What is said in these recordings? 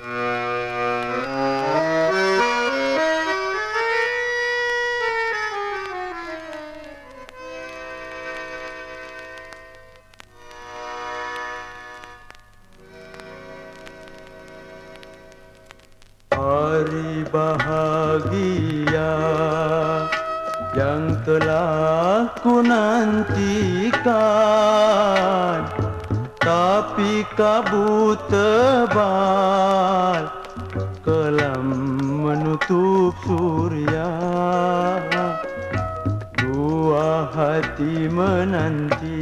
Hari bahagia yang telah ku nantikan कबूत बाल कलम मनु तू सूर्या दुआ हती मनंती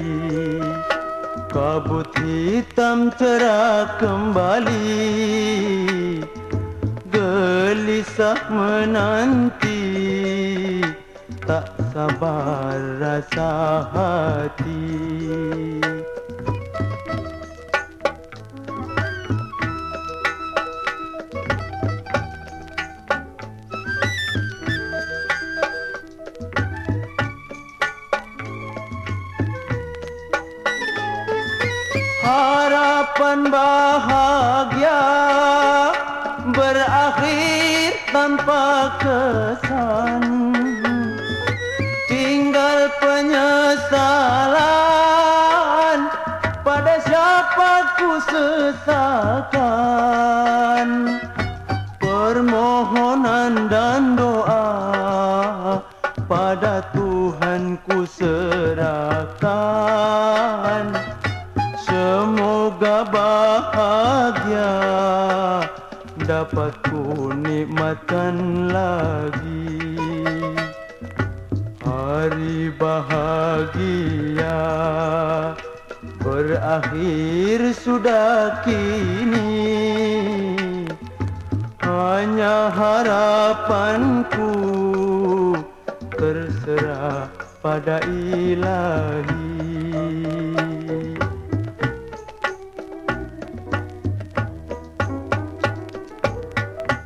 तम चरा कंबाली गली समनंती tak रसाहती Harapan bahagia berakhir tanpa kesan. Tinggal penyesalan pada siapa ku sesakan. Permohonan dan doa pada bahagia. Dapat ku nikmatkan lagi. Hari bahagia berakhir sudah kini. Hanya harapanku terserah pada ilahi